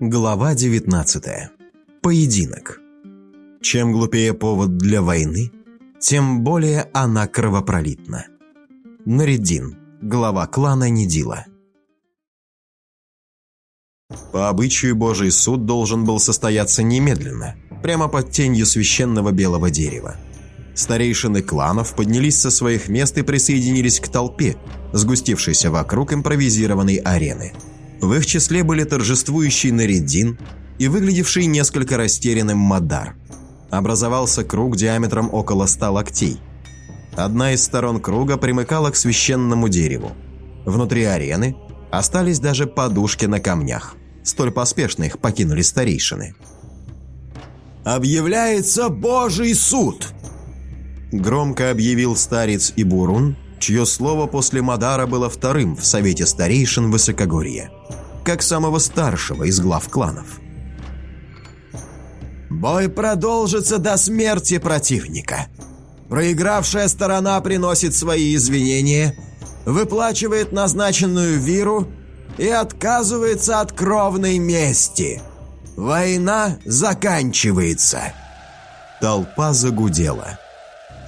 Глава 19. Поединок. Чем глупее повод для войны, тем более она кровопролитна. Наридин, глава клана Нидила. По обычаю Божий суд должен был состояться немедленно, прямо под тенью священного белого дерева. Старейшины кланов поднялись со своих мест и присоединились к толпе, сгустившейся вокруг импровизированной арены – в их числе были торжествующий Наридин и выглядевший несколько растерянным Мадар. Образовался круг диаметром около ста локтей. Одна из сторон круга примыкала к священному дереву. Внутри арены остались даже подушки на камнях. Столь поспешно их покинули старейшины. «Объявляется Божий суд!» Громко объявил старец Ибурун, чье слово после Мадара было вторым в Совете Старейшин Высокогорья, как самого старшего из глав кланов. «Бой продолжится до смерти противника. Проигравшая сторона приносит свои извинения, выплачивает назначенную виру и отказывается от кровной мести. Война заканчивается». Толпа загудела.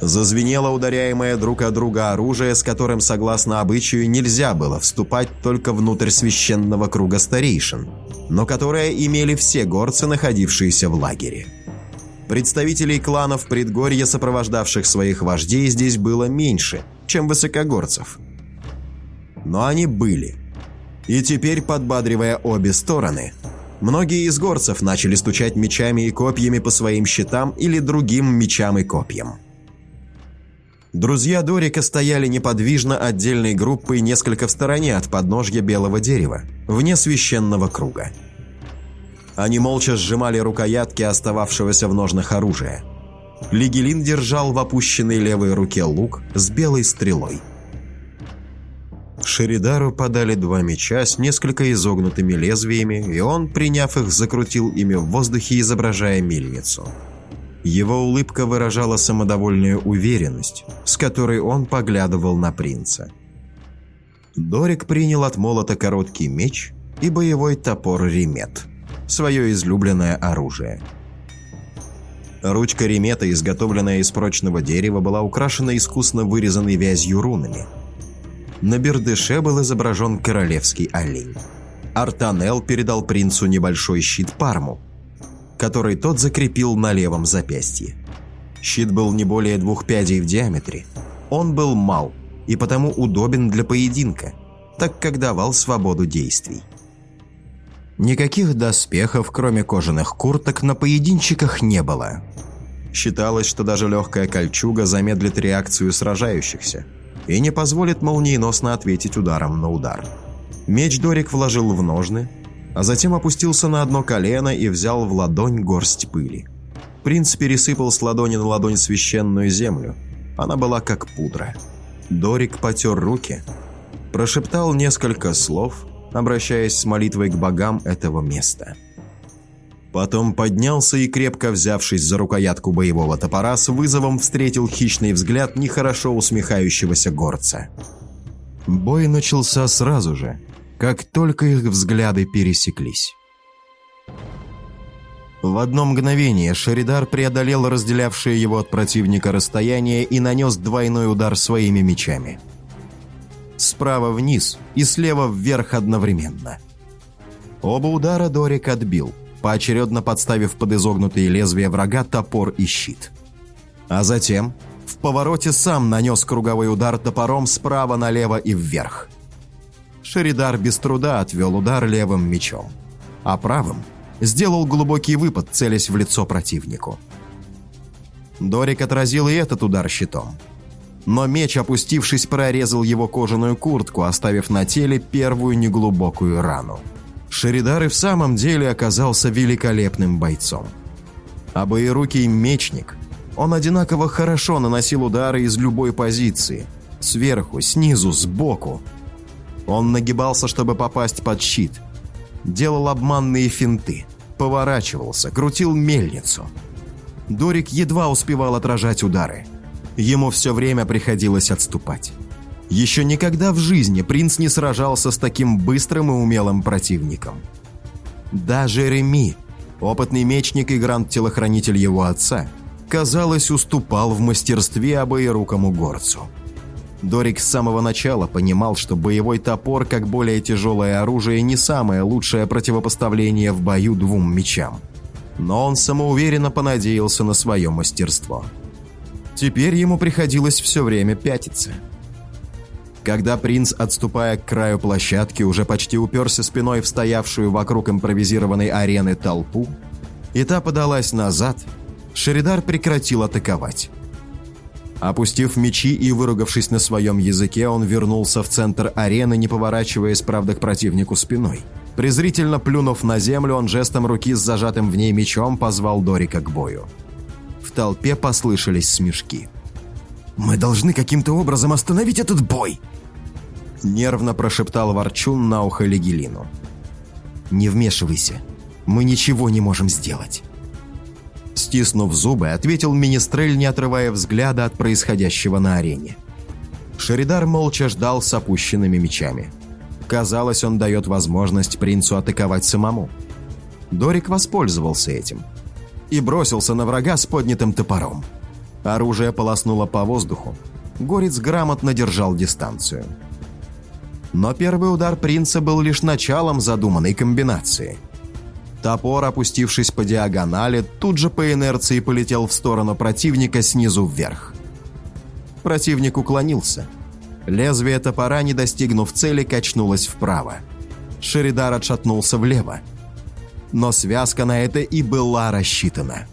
Зазвенело ударяемое друг от друга оружие, с которым, согласно обычаю, нельзя было вступать только внутрь священного круга старейшин, но которое имели все горцы, находившиеся в лагере. Представителей кланов предгорья, сопровождавших своих вождей, здесь было меньше, чем высокогорцев. Но они были. И теперь, подбадривая обе стороны, многие из горцев начали стучать мечами и копьями по своим щитам или другим мечам и копьям. Друзья Дорика стояли неподвижно отдельной группой несколько в стороне от подножья белого дерева, вне священного круга. Они молча сжимали рукоятки остававшегося в ножнах оружия. Лигелин держал в опущенной левой руке лук с белой стрелой. Шеридару подали два меча с несколько изогнутыми лезвиями, и он, приняв их, закрутил ими в воздухе, изображая мельницу – его улыбка выражала самодовольную уверенность, с которой он поглядывал на принца. Дорик принял от молота короткий меч и боевой топор ремет, свое излюбленное оружие. Ручка ремета, изготовленная из прочного дерева, была украшена искусно вырезанной вязью рунами. На бердыше был изображен королевский олень. Артанел передал принцу небольшой щит Парму, который тот закрепил на левом запястье. Щит был не более двух пядей в диаметре. Он был мал и потому удобен для поединка, так как давал свободу действий. Никаких доспехов, кроме кожаных курток, на поединчиках не было. Считалось, что даже легкая кольчуга замедлит реакцию сражающихся и не позволит молниеносно ответить ударом на удар. Меч Дорик вложил в ножны, а затем опустился на одно колено и взял в ладонь горсть пыли. Принц пересыпал с ладони на ладонь священную землю. Она была как пудра. Дорик потер руки, прошептал несколько слов, обращаясь с молитвой к богам этого места. Потом поднялся и, крепко взявшись за рукоятку боевого топора, с вызовом встретил хищный взгляд нехорошо усмехающегося горца. Бой начался сразу же – как только их взгляды пересеклись. В одно мгновение Шеридар преодолел разделявшее его от противника расстояние и нанес двойной удар своими мечами. Справа вниз и слева вверх одновременно. Оба удара Дорик отбил, поочередно подставив под изогнутые лезвия врага топор и щит. А затем в повороте сам нанес круговой удар топором справа налево и вверх. Шеридар без труда отвел удар левым мечом, а правым сделал глубокий выпад, целясь в лицо противнику. Дорик отразил и этот удар щитом. Но меч, опустившись, прорезал его кожаную куртку, оставив на теле первую неглубокую рану. Шеридар и в самом деле оказался великолепным бойцом. А боерукий мечник, он одинаково хорошо наносил удары из любой позиции. Сверху, снизу, сбоку – он нагибался, чтобы попасть под щит. Делал обманные финты. Поворачивался, крутил мельницу. Дорик едва успевал отражать удары. Ему все время приходилось отступать. Еще никогда в жизни принц не сражался с таким быстрым и умелым противником. Даже Реми, опытный мечник и гранд-телохранитель его отца, казалось, уступал в мастерстве обоерукому горцу. Дорик с самого начала понимал, что боевой топор, как более тяжелое оружие, не самое лучшее противопоставление в бою двум мечам. Но он самоуверенно понадеялся на свое мастерство. Теперь ему приходилось все время пятиться. Когда принц, отступая к краю площадки, уже почти уперся спиной в стоявшую вокруг импровизированной арены толпу, и та подалась назад, Шеридар прекратил атаковать. Опустив мечи и выругавшись на своем языке, он вернулся в центр арены, не поворачиваясь, правда, к противнику спиной. Презрительно плюнув на землю, он жестом руки с зажатым в ней мечом позвал Дорика к бою. В толпе послышались смешки. «Мы должны каким-то образом остановить этот бой!» Нервно прошептал Ворчун на ухо Легелину. «Не вмешивайся. Мы ничего не можем сделать». Стиснув зубы, ответил Министрель, не отрывая взгляда от происходящего на арене. Шеридар молча ждал с опущенными мечами. Казалось, он дает возможность принцу атаковать самому. Дорик воспользовался этим и бросился на врага с поднятым топором. Оружие полоснуло по воздуху. Горец грамотно держал дистанцию. Но первый удар принца был лишь началом задуманной комбинации – Топор, опустившись по диагонали, тут же по инерции полетел в сторону противника снизу вверх. Противник уклонился. Лезвие топора, не достигнув цели, качнулось вправо. Шеридар отшатнулся влево. Но связка на это и была рассчитана.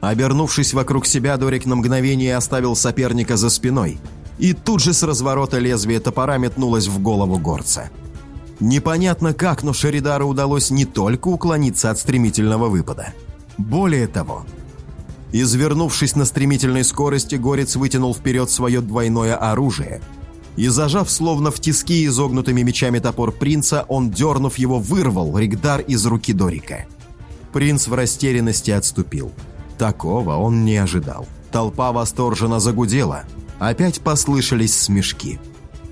Обернувшись вокруг себя, Дорик на мгновение оставил соперника за спиной. И тут же с разворота лезвие топора метнулось в голову горца. Непонятно как, но Шеридару удалось не только уклониться от стремительного выпада. Более того, извернувшись на стремительной скорости, Горец вытянул вперед свое двойное оружие и, зажав словно в тиски изогнутыми мечами топор принца, он, дернув его, вырвал Ригдар из руки Дорика. Принц в растерянности отступил. Такого он не ожидал. Толпа восторженно загудела. Опять послышались смешки.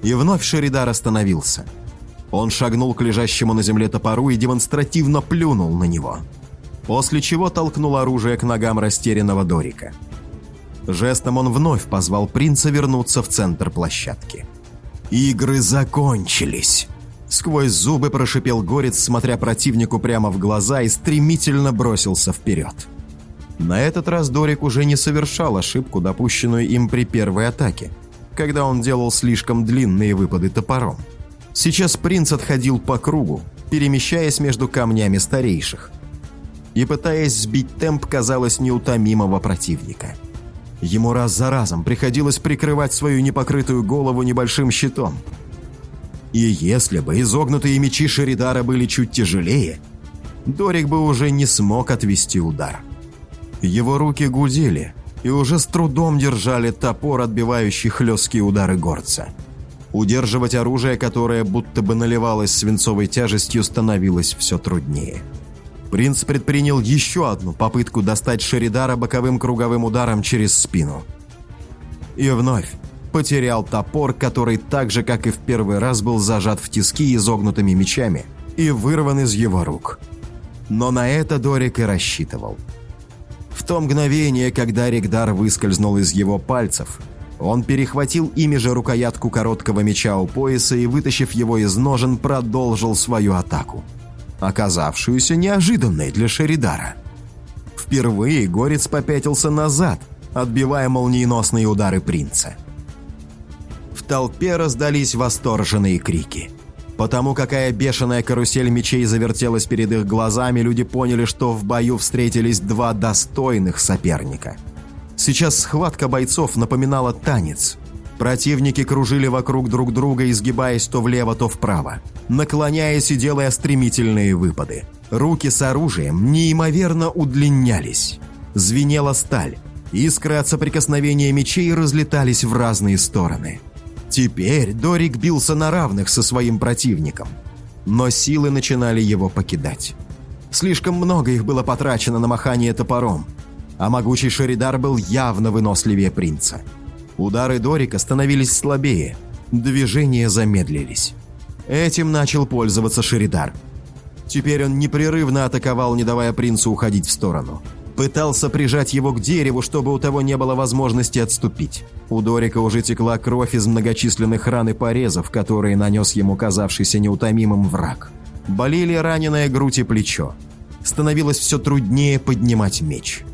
И вновь Шеридар остановился – он шагнул к лежащему на земле топору и демонстративно плюнул на него. После чего толкнул оружие к ногам растерянного Дорика. Жестом он вновь позвал принца вернуться в центр площадки. «Игры закончились!» Сквозь зубы прошипел Горец, смотря противнику прямо в глаза и стремительно бросился вперед. На этот раз Дорик уже не совершал ошибку, допущенную им при первой атаке, когда он делал слишком длинные выпады топором. Сейчас принц отходил по кругу, перемещаясь между камнями старейших. И пытаясь сбить темп, казалось, неутомимого противника. Ему раз за разом приходилось прикрывать свою непокрытую голову небольшим щитом. И если бы изогнутые мечи Шеридара были чуть тяжелее, Дорик бы уже не смог отвести удар. Его руки гудели и уже с трудом держали топор, отбивающий хлесткие удары горца – Удерживать оружие, которое будто бы наливалось свинцовой тяжестью, становилось все труднее. Принц предпринял еще одну попытку достать Шеридара боковым круговым ударом через спину. И вновь потерял топор, который так же, как и в первый раз, был зажат в тиски изогнутыми мечами и вырван из его рук. Но на это Дорик и рассчитывал. В то мгновение, когда Ригдар выскользнул из его пальцев – он перехватил ими же рукоятку короткого меча у пояса и, вытащив его из ножен, продолжил свою атаку, оказавшуюся неожиданной для Шеридара. Впервые Горец попятился назад, отбивая молниеносные удары принца. В толпе раздались восторженные крики. Потому какая бешеная карусель мечей завертелась перед их глазами, люди поняли, что в бою встретились два достойных соперника – Сейчас схватка бойцов напоминала танец. Противники кружили вокруг друг друга, изгибаясь то влево, то вправо, наклоняясь и делая стремительные выпады. Руки с оружием неимоверно удлинялись. Звенела сталь. Искры от соприкосновения мечей разлетались в разные стороны. Теперь Дорик бился на равных со своим противником. Но силы начинали его покидать. Слишком много их было потрачено на махание топором – а могучий Шеридар был явно выносливее принца. Удары Дорика становились слабее, движения замедлились. Этим начал пользоваться Шеридар. Теперь он непрерывно атаковал, не давая принцу уходить в сторону. Пытался прижать его к дереву, чтобы у того не было возможности отступить. У Дорика уже текла кровь из многочисленных ран и порезов, которые нанес ему казавшийся неутомимым враг. Болели раненая грудь и плечо. Становилось все труднее поднимать меч.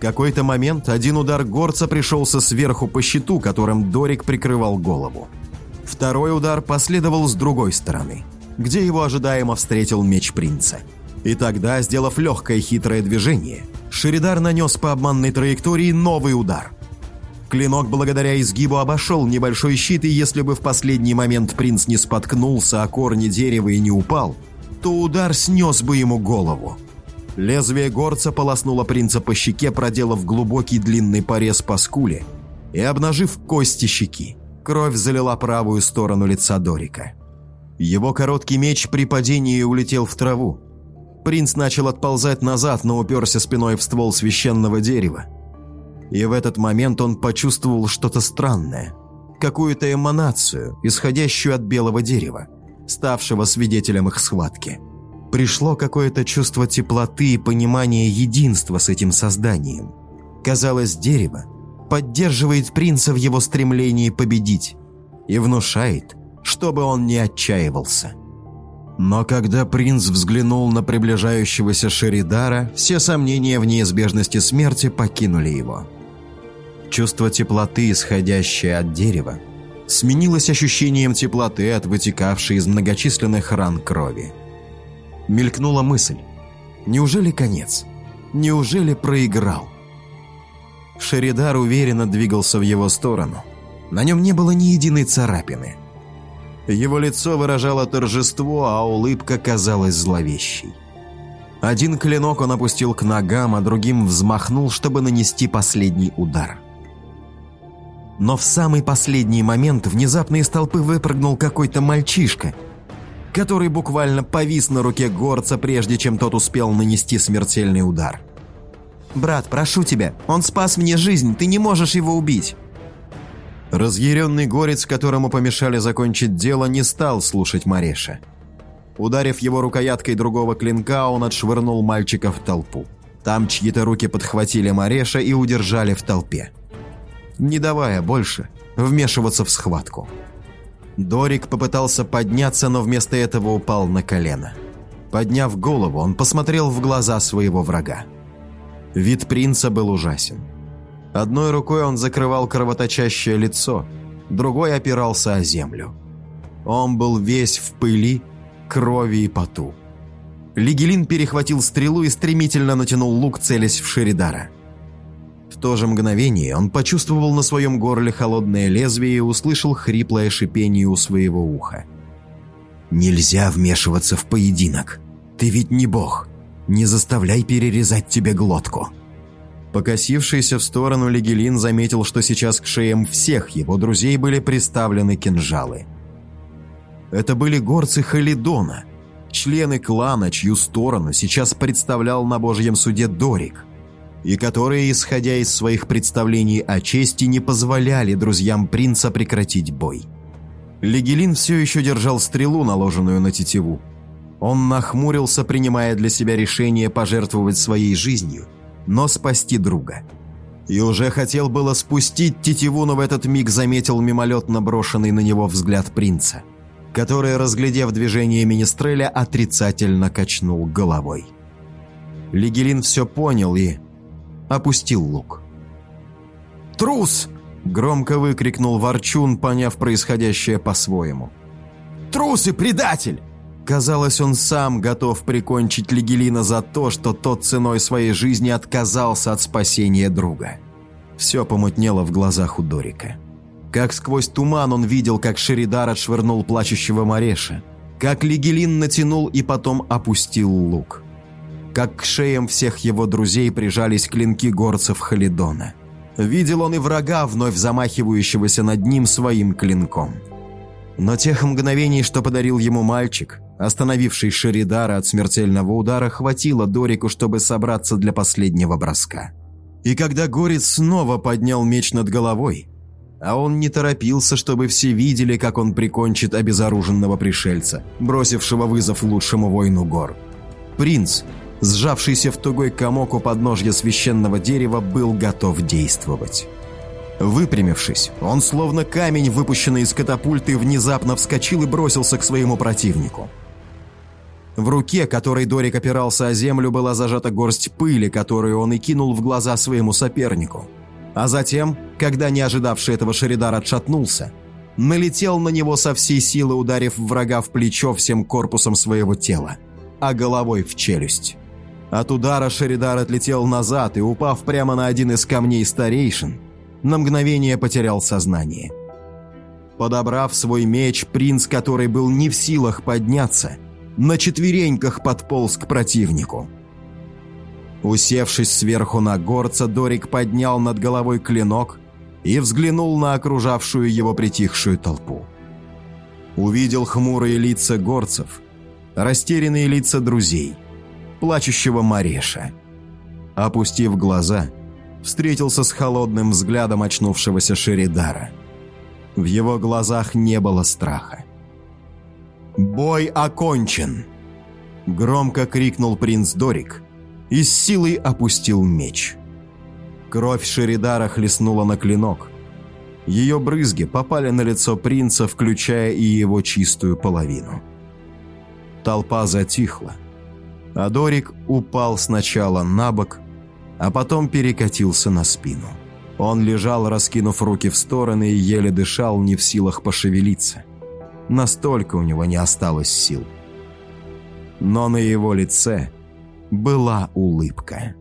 Какой-то момент один удар горца пришелся сверху по щиту, которым Дорик прикрывал голову. Второй удар последовал с другой стороны, где его ожидаемо встретил меч принца. И тогда, сделав легкое хитрое движение, Шеридар нанес по обманной траектории новый удар. Клинок благодаря изгибу обошел небольшой щит, и если бы в последний момент принц не споткнулся о корне дерева и не упал, то удар снес бы ему голову. Лезвие горца полоснуло принца по щеке, проделав глубокий длинный порез по скуле и обнажив кости щеки. Кровь залила правую сторону лица Дорика. Его короткий меч при падении улетел в траву. Принц начал отползать назад, но уперся спиной в ствол священного дерева. И в этот момент он почувствовал что-то странное. Какую-то эманацию, исходящую от белого дерева, ставшего свидетелем их схватки. Пришло какое-то чувство теплоты и понимания единства с этим созданием. Казалось, дерево поддерживает принца в его стремлении победить и внушает, чтобы он не отчаивался. Но когда принц взглянул на приближающегося Шеридара, все сомнения в неизбежности смерти покинули его. Чувство теплоты, исходящее от дерева, сменилось ощущением теплоты от вытекавшей из многочисленных ран крови. Мелькнула мысль. Неужели конец? Неужели проиграл? Шеридар уверенно двигался в его сторону. На нем не было ни единой царапины. Его лицо выражало торжество, а улыбка казалась зловещей. Один клинок он опустил к ногам, а другим взмахнул, чтобы нанести последний удар. Но в самый последний момент внезапно из толпы выпрыгнул какой-то мальчишка, который буквально повис на руке горца, прежде чем тот успел нанести смертельный удар. «Брат, прошу тебя, он спас мне жизнь, ты не можешь его убить!» Разъяренный горец, которому помешали закончить дело, не стал слушать Мареша. Ударив его рукояткой другого клинка, он отшвырнул мальчика в толпу. Там чьи-то руки подхватили Мареша и удержали в толпе. Не давая больше вмешиваться в схватку. Дорик попытался подняться, но вместо этого упал на колено. Подняв голову, он посмотрел в глаза своего врага. Вид принца был ужасен. Одной рукой он закрывал кровоточащее лицо, другой опирался о землю. Он был весь в пыли, крови и поту. Лигелин перехватил стрелу и стремительно натянул лук, целясь в Шеридара. То же мгновение он почувствовал на своем горле холодное лезвие и услышал хриплое шипение у своего уха. «Нельзя вмешиваться в поединок. Ты ведь не бог. Не заставляй перерезать тебе глотку». Покосившийся в сторону Легелин заметил, что сейчас к шеям всех его друзей были приставлены кинжалы. Это были горцы Халидона, члены клана, чью сторону сейчас представлял на Божьем суде Дорик, и которые, исходя из своих представлений о чести, не позволяли друзьям принца прекратить бой. Легелин все еще держал стрелу, наложенную на тетиву, он нахмурился, принимая для себя решение пожертвовать своей жизнью, но спасти друга. И уже хотел было спустить тетиву, но в этот миг заметил мимолетно брошенный на него взгляд принца, который, разглядев движение Министреля, отрицательно качнул головой. Лигелин все понял и опустил лук. «Трус!» – громко выкрикнул Ворчун, поняв происходящее по-своему. «Трус и предатель!» Казалось, он сам готов прикончить Лигелина за то, что тот ценой своей жизни отказался от спасения друга. Все помутнело в глазах у Дорика. Как сквозь туман он видел, как Шеридар отшвырнул плачущего Мареша, как Лигелин натянул и потом опустил лук. Как к шеям всех его друзей прижались клинки горцев Халидона. Видел он и врага, вновь замахивающегося над ним своим клинком. Но тех мгновений, что подарил ему мальчик, остановивший Шеридара от смертельного удара, хватило Дорику, чтобы собраться для последнего броска. И когда Горец снова поднял меч над головой, а он не торопился, чтобы все видели, как он прикончит обезоруженного пришельца, бросившего вызов лучшему воину гор, Принц, сжавшийся в тугой комок у подножья священного дерева, был готов действовать. Выпрямившись, он словно камень, выпущенный из катапульты, внезапно вскочил и бросился к своему противнику. В руке, которой Дорик опирался о землю, была зажата горсть пыли, которую он и кинул в глаза своему сопернику. А затем, когда не ожидавший этого Шеридар отшатнулся, налетел на него со всей силы, ударив врага в плечо всем корпусом своего тела, а головой в челюсть. От удара Шеридар отлетел назад и, упав прямо на один из камней старейшин, на мгновение потерял сознание. Подобрав свой меч, принц, который был не в силах подняться, на четвереньках подполз к противнику. Усевшись сверху на горца, Дорик поднял над головой клинок и взглянул на окружавшую его притихшую толпу. Увидел хмурые лица горцев, растерянные лица друзей, плачущего Мареша. Опустив глаза – встретился с холодным взглядом очнувшегося Шеридара. В его глазах не было страха. «Бой окончен!» Громко крикнул принц Дорик и с силой опустил меч. Кровь Шеридара хлестнула на клинок. Ее брызги попали на лицо принца, включая и его чистую половину. Толпа затихла, а Дорик упал сначала на бок, а потом перекатился на спину. Он лежал, раскинув руки в стороны и еле дышал, не в силах пошевелиться. Настолько у него не осталось сил. Но на его лице была улыбка.